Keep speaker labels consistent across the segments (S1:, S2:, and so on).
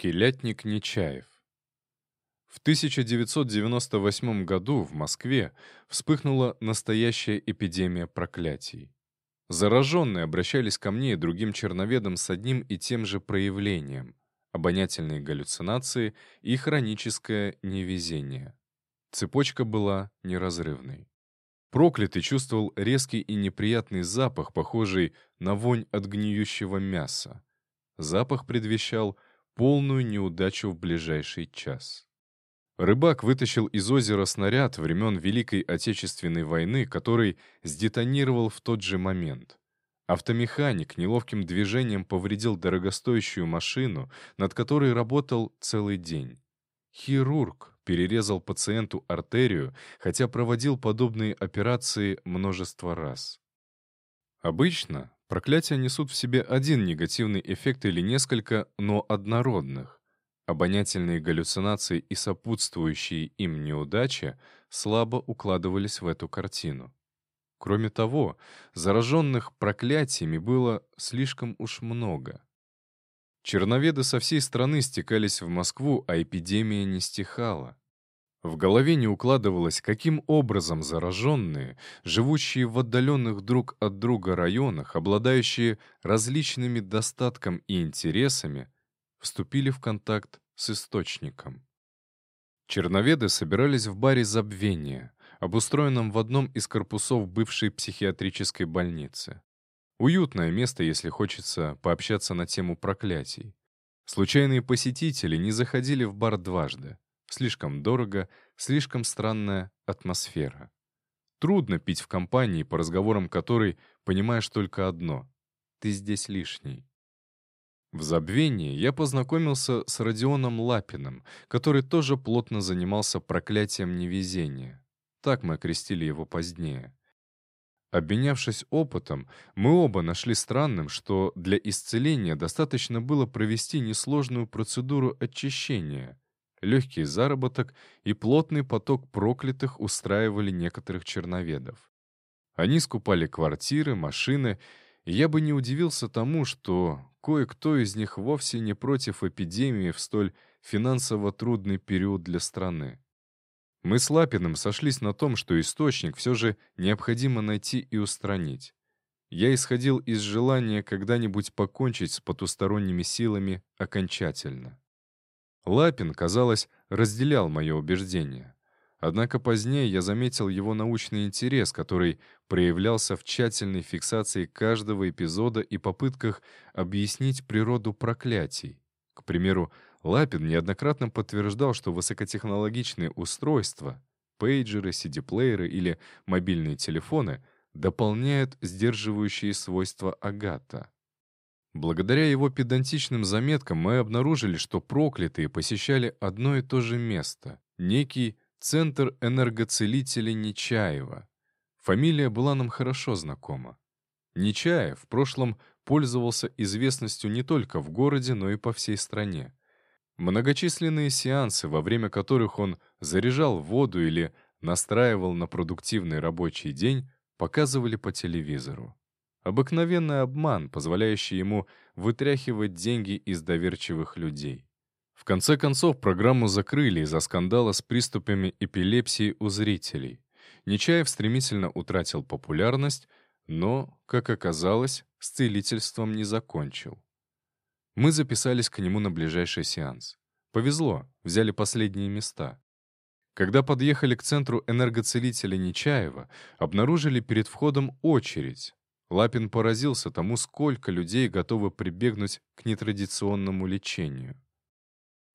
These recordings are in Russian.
S1: Келятник Нечаев В 1998 году в Москве вспыхнула настоящая эпидемия проклятий. Зараженные обращались ко мне и другим черноведам с одним и тем же проявлением — обонятельные галлюцинации и хроническое невезение. Цепочка была неразрывной. Проклятый чувствовал резкий и неприятный запах, похожий на вонь от гниющего мяса. Запах предвещал полную неудачу в ближайший час. Рыбак вытащил из озера снаряд времен Великой Отечественной войны, который сдетонировал в тот же момент. Автомеханик неловким движением повредил дорогостоящую машину, над которой работал целый день. Хирург перерезал пациенту артерию, хотя проводил подобные операции множество раз. Обычно проклятия несут в себе один негативный эффект или несколько, но однородных. Обонятельные галлюцинации и сопутствующие им неудачи слабо укладывались в эту картину. Кроме того, зараженных проклятиями было слишком уж много. Черноведы со всей страны стекались в Москву, а эпидемия не стихала. В голове не укладывалось, каким образом зараженные, живущие в отдаленных друг от друга районах, обладающие различными достатком и интересами, вступили в контакт с источником. Черноведы собирались в баре «Забвение», обустроенном в одном из корпусов бывшей психиатрической больницы. Уютное место, если хочется пообщаться на тему проклятий. Случайные посетители не заходили в бар дважды. Слишком дорого, слишком странная атмосфера. Трудно пить в компании, по разговорам которой понимаешь только одно — ты здесь лишний. В забвении я познакомился с Родионом Лапиным, который тоже плотно занимался проклятием невезения. Так мы окрестили его позднее. Обменявшись опытом, мы оба нашли странным, что для исцеления достаточно было провести несложную процедуру очищения, легкий заработок и плотный поток проклятых устраивали некоторых черноведов. Они скупали квартиры, машины, и я бы не удивился тому, что кое-кто из них вовсе не против эпидемии в столь финансово трудный период для страны. Мы с Лапиным сошлись на том, что источник все же необходимо найти и устранить. Я исходил из желания когда-нибудь покончить с потусторонними силами окончательно. Лапин, казалось, разделял мое убеждение. Однако позднее я заметил его научный интерес, который проявлялся в тщательной фиксации каждого эпизода и попытках объяснить природу проклятий. К примеру, Лапин неоднократно подтверждал, что высокотехнологичные устройства, пейджеры, CD-плееры или мобильные телефоны дополняют сдерживающие свойства агата. Благодаря его педантичным заметкам мы обнаружили, что проклятые посещали одно и то же место — некий Центр энергоцелителей Нечаева. Фамилия была нам хорошо знакома. Нечаев в прошлом пользовался известностью не только в городе, но и по всей стране. Многочисленные сеансы, во время которых он заряжал воду или настраивал на продуктивный рабочий день, показывали по телевизору. Обыкновенный обман, позволяющий ему вытряхивать деньги из доверчивых людей. В конце концов, программу закрыли из-за скандала с приступами эпилепсии у зрителей. Нечаев стремительно утратил популярность, но, как оказалось, с целительством не закончил. Мы записались к нему на ближайший сеанс. Повезло, взяли последние места. Когда подъехали к центру энергоцелителя Нечаева, обнаружили перед входом очередь, Лапин поразился тому, сколько людей готовы прибегнуть к нетрадиционному лечению.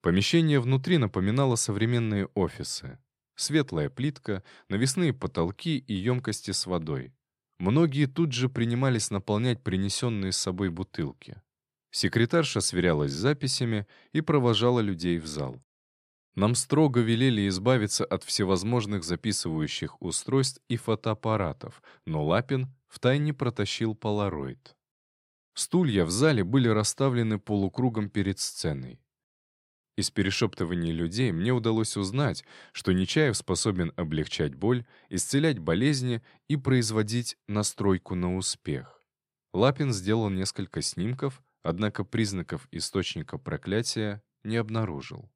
S1: Помещение внутри напоминало современные офисы. Светлая плитка, навесные потолки и емкости с водой. Многие тут же принимались наполнять принесенные с собой бутылки. Секретарша сверялась с записями и провожала людей в зал. Нам строго велели избавиться от всевозможных записывающих устройств и фотоаппаратов, но Лапин втайне протащил полароид. Стулья в зале были расставлены полукругом перед сценой. Из перешептываний людей мне удалось узнать, что Нечаев способен облегчать боль, исцелять болезни и производить настройку на успех. Лапин сделал несколько снимков, однако признаков источника проклятия не обнаружил.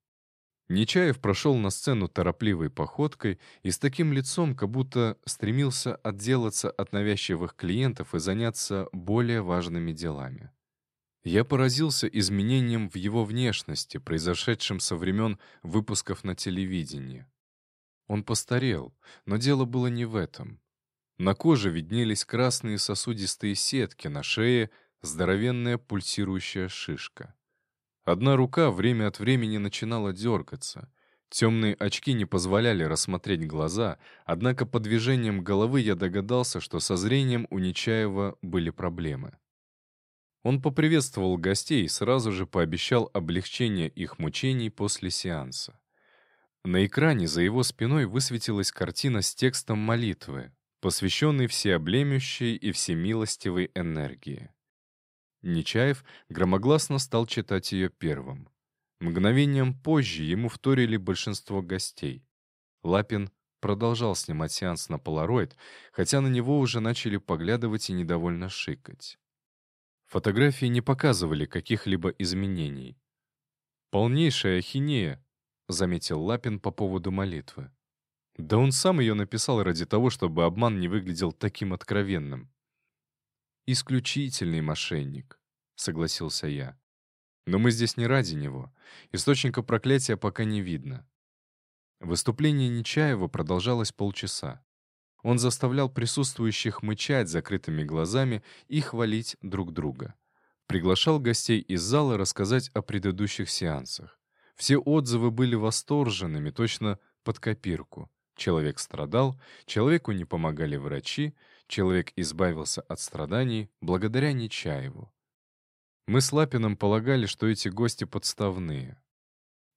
S1: Нечаев прошел на сцену торопливой походкой и с таким лицом, как будто стремился отделаться от навязчивых клиентов и заняться более важными делами. Я поразился изменением в его внешности, произошедшим со времен выпусков на телевидении. Он постарел, но дело было не в этом. На коже виднелись красные сосудистые сетки, на шее — здоровенная пульсирующая шишка. Одна рука время от времени начинала дергаться. Темные очки не позволяли рассмотреть глаза, однако по движениям головы я догадался, что со зрением у Нечаева были проблемы. Он поприветствовал гостей и сразу же пообещал облегчение их мучений после сеанса. На экране за его спиной высветилась картина с текстом молитвы, посвященной всеоблемющей и всемилостивой энергии. Нечаев громогласно стал читать ее первым. Мгновением позже ему вторили большинство гостей. Лапин продолжал снимать сеанс на полароид, хотя на него уже начали поглядывать и недовольно шикать. Фотографии не показывали каких-либо изменений. «Полнейшая ахинея», — заметил Лапин по поводу молитвы. Да он сам ее написал ради того, чтобы обман не выглядел таким откровенным. «Исключительный мошенник», — согласился я. «Но мы здесь не ради него. Источника проклятия пока не видно». Выступление Нечаева продолжалось полчаса. Он заставлял присутствующих мычать закрытыми глазами и хвалить друг друга. Приглашал гостей из зала рассказать о предыдущих сеансах. Все отзывы были восторженными, точно под копирку. Человек страдал, человеку не помогали врачи, человек избавился от страданий благодаря Нечаеву. Мы с Лапиным полагали, что эти гости подставные.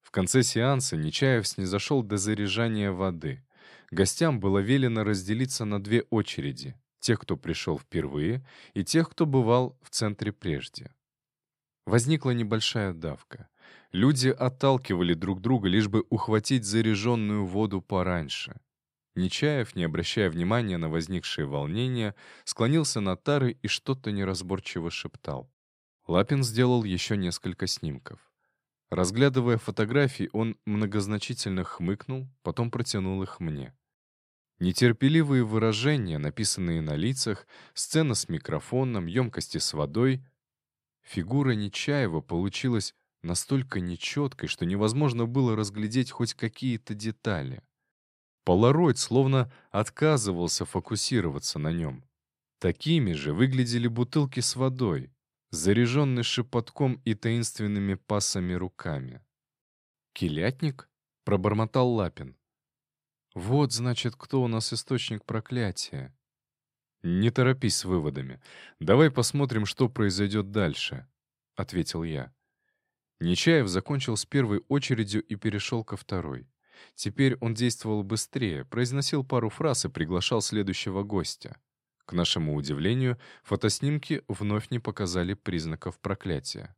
S1: В конце сеанса Нечаев снизошел до заряжания воды. Гостям было велено разделиться на две очереди — тех, кто пришел впервые, и тех, кто бывал в центре прежде. Возникла небольшая давка. Люди отталкивали друг друга, лишь бы ухватить заряженную воду пораньше. Нечаев, не обращая внимания на возникшее волнение, склонился над Тарой и что-то неразборчиво шептал. Лапин сделал еще несколько снимков. Разглядывая фотографии, он многозначительно хмыкнул, потом протянул их мне. Нетерпеливые выражения, написанные на лицах, сцена с микрофоном, емкости с водой. Фигура Нечаева получилась настолько нечеткой, что невозможно было разглядеть хоть какие-то детали. Полароид словно отказывался фокусироваться на нем. Такими же выглядели бутылки с водой, заряженные шепотком и таинственными пасами руками. «Килятник?» — пробормотал Лапин. «Вот, значит, кто у нас источник проклятия». «Не торопись с выводами. Давай посмотрим, что произойдет дальше», — ответил я. Нечаев закончил с первой очередью и перешел ко второй. Теперь он действовал быстрее, произносил пару фраз и приглашал следующего гостя. К нашему удивлению, фотоснимки вновь не показали признаков проклятия.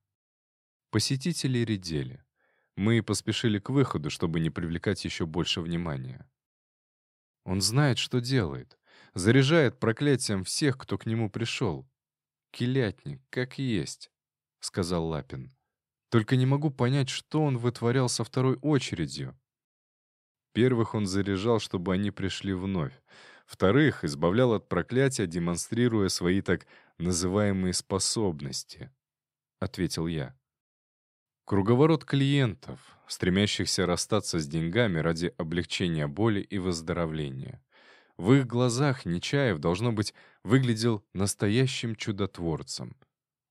S1: Посетители редели. Мы поспешили к выходу, чтобы не привлекать еще больше внимания. Он знает, что делает. Заряжает проклятием всех, кто к нему пришел. «Килятник, как есть», — сказал Лапин. «Только не могу понять, что он вытворял со второй очередью. Первых он заряжал, чтобы они пришли вновь. Вторых избавлял от проклятия, демонстрируя свои так называемые способности, — ответил я. Круговорот клиентов, стремящихся расстаться с деньгами ради облегчения боли и выздоровления. В их глазах Нечаев, должно быть, выглядел настоящим чудотворцем.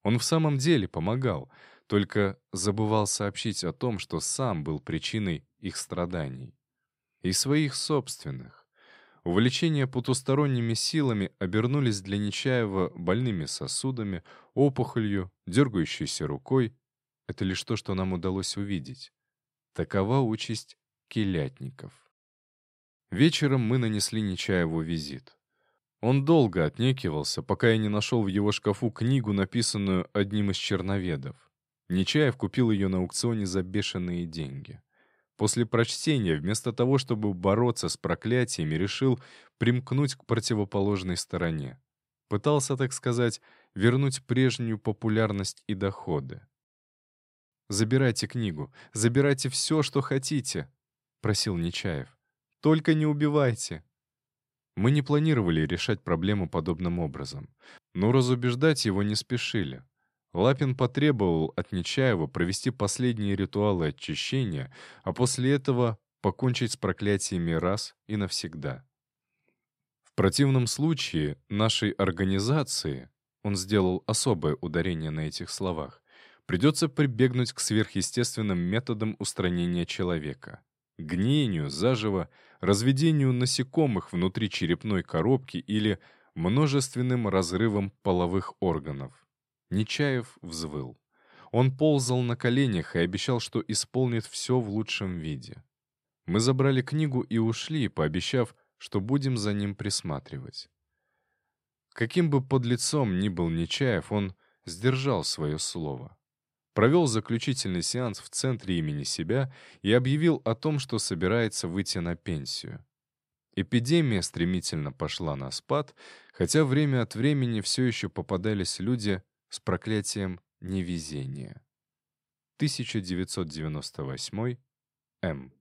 S1: Он в самом деле помогал, только забывал сообщить о том, что сам был причиной их страданий и своих собственных. Увлечения потусторонними силами обернулись для Нечаева больными сосудами, опухолью, дергающейся рукой. Это лишь то, что нам удалось увидеть. Такова участь килятников. Вечером мы нанесли Нечаеву визит. Он долго отнекивался, пока я не нашел в его шкафу книгу, написанную одним из черноведов. Нечаев купил ее на аукционе за бешеные деньги. После прочтения, вместо того, чтобы бороться с проклятиями, решил примкнуть к противоположной стороне. Пытался, так сказать, вернуть прежнюю популярность и доходы. «Забирайте книгу, забирайте все, что хотите», — просил Нечаев. «Только не убивайте». Мы не планировали решать проблему подобным образом, но разубеждать его не спешили. Лапин потребовал от Нечаева провести последние ритуалы очищения, а после этого покончить с проклятиями раз и навсегда. В противном случае нашей организации, он сделал особое ударение на этих словах, придется прибегнуть к сверхъестественным методам устранения человека. Гниению заживо, разведению насекомых внутри черепной коробки или множественным разрывом половых органов. Нечаев взвыл. Он ползал на коленях и обещал, что исполнит все в лучшем виде. Мы забрали книгу и ушли, пообещав, что будем за ним присматривать. Каким бы подлецом ни был Нечаев, он сдержал свое слово. Провел заключительный сеанс в центре имени себя и объявил о том, что собирается выйти на пенсию. Эпидемия стремительно пошла на спад, хотя время от времени все еще попадались люди, с проклятием невезения. 1998 М.